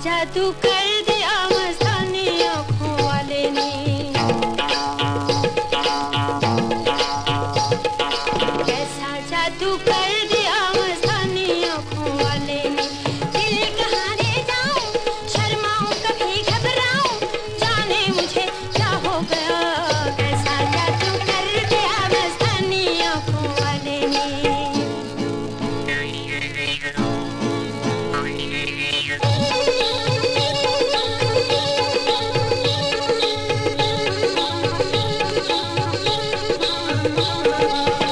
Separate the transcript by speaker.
Speaker 1: जादू कर दिया मस्तानी आँखों वाले ने। ऐसा जादू कर